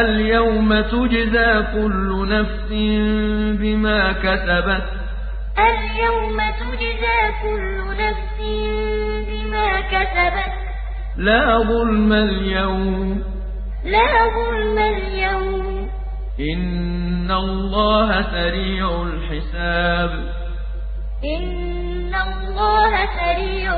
اليوم تجزى كل نفس بما كسبت. اليوم تجزى كل نفس بما كسبت. لا ظلم اليوم. لا ظلم اليوم. إن الله سريع الحساب. إن الله سريع